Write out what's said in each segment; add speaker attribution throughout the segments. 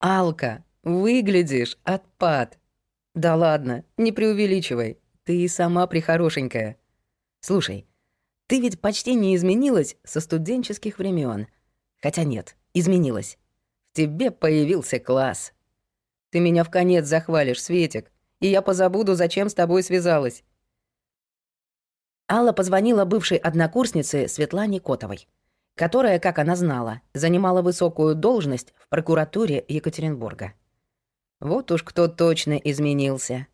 Speaker 1: Алка, выглядишь отпад. Да ладно, не преувеличивай. Ты и сама прихорошенькая. Слушай, ты ведь почти не изменилась со студенческих времен. Хотя нет, изменилась. В тебе появился класс. Ты меня в конец захвалишь, Светик, и я позабуду, зачем с тобой связалась. Алла позвонила бывшей однокурснице Светлане Котовой, которая, как она знала, занимала высокую должность в прокуратуре Екатеринбурга. Вот уж кто точно изменился.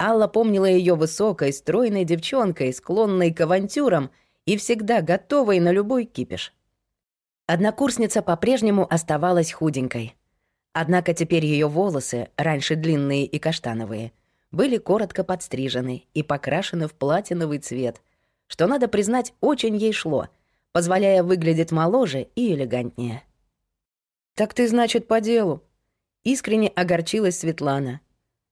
Speaker 1: Алла помнила ее высокой, стройной девчонкой, склонной к авантюрам и всегда готовой на любой кипиш. Однокурсница по-прежнему оставалась худенькой. Однако теперь ее волосы, раньше длинные и каштановые, были коротко подстрижены и покрашены в платиновый цвет, что, надо признать, очень ей шло, позволяя выглядеть моложе и элегантнее. «Так ты, значит, по делу?» Искренне огорчилась Светлана.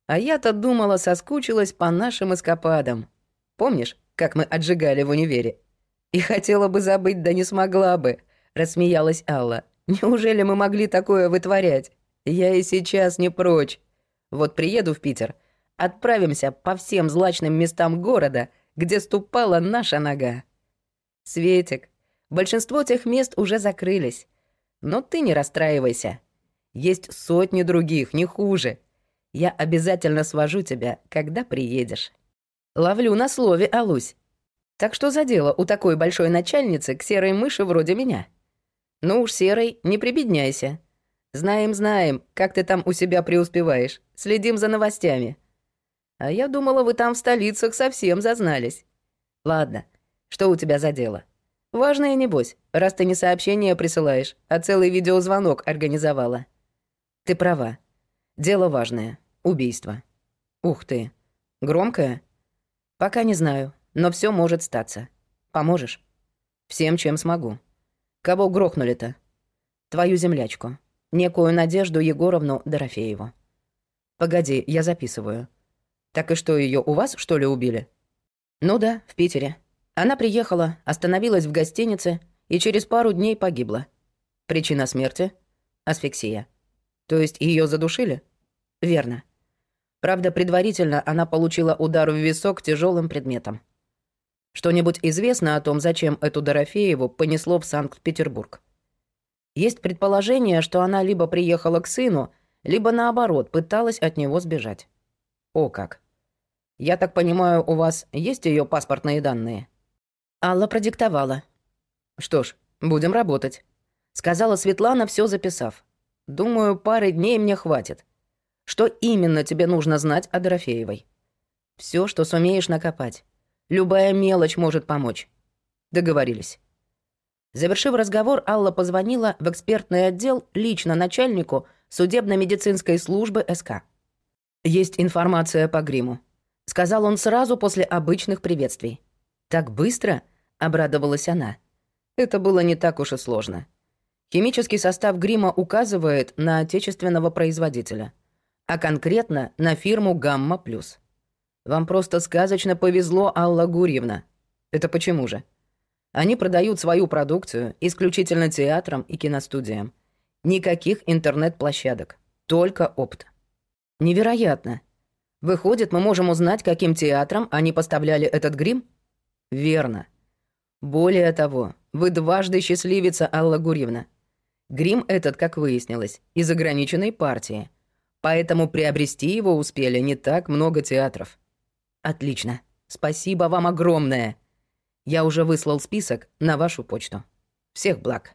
Speaker 1: А я-то думала, соскучилась по нашим эскападам. Помнишь, как мы отжигали в универе? И хотела бы забыть, да не смогла бы, рассмеялась Алла. Неужели мы могли такое вытворять? Я и сейчас не прочь. Вот приеду в Питер, отправимся по всем злачным местам города, где ступала наша нога. Светик, большинство тех мест уже закрылись. Но ты не расстраивайся. Есть сотни других, не хуже. Я обязательно свожу тебя, когда приедешь. Ловлю на слове, Алусь. Так что за дело у такой большой начальницы к серой мыши вроде меня? Ну уж, серой, не прибедняйся. Знаем, знаем, как ты там у себя преуспеваешь. Следим за новостями. А я думала, вы там в столицах совсем зазнались. Ладно, что у тебя за дело? Важное, небось, раз ты не сообщение присылаешь, а целый видеозвонок организовала. Ты права. Дело важное. Убийство. Ух ты. Громкое? Пока не знаю, но все может статься. Поможешь? Всем, чем смогу. Кого грохнули-то? Твою землячку. Некую Надежду Егоровну Дорофееву. Погоди, я записываю. Так и что, ее у вас, что ли, убили? Ну да, в Питере. Она приехала, остановилась в гостинице и через пару дней погибла. Причина смерти — асфиксия. То есть ее задушили? Верно. Правда, предварительно она получила удар в висок тяжелым предметом. Что-нибудь известно о том, зачем эту Дорофееву понесло в Санкт-Петербург? Есть предположение, что она либо приехала к сыну, либо наоборот пыталась от него сбежать. О как. Я так понимаю, у вас есть ее паспортные данные? Алла продиктовала. Что ж, будем работать, сказала Светлана, все записав. Думаю, пары дней мне хватит. Что именно тебе нужно знать о Дорофеевой? Все, что сумеешь накопать. Любая мелочь может помочь. Договорились. Завершив разговор, Алла позвонила в экспертный отдел лично начальнику судебно-медицинской службы СК. «Есть информация по гриму», — сказал он сразу после обычных приветствий. «Так быстро?» — обрадовалась она. Это было не так уж и сложно. Химический состав грима указывает на отечественного производителя, а конкретно на фирму «Гамма Плюс». Вам просто сказочно повезло, Алла Гурьевна. Это почему же? Они продают свою продукцию исключительно театрам и киностудиям. Никаких интернет-площадок, только опт. Невероятно. Выходит, мы можем узнать, каким театрам они поставляли этот грим? Верно. Более того, вы дважды счастливица, Алла Гурьевна. Грим этот, как выяснилось, из ограниченной партии. Поэтому приобрести его успели не так много театров. Отлично. Спасибо вам огромное. Я уже выслал список на вашу почту. Всех благ.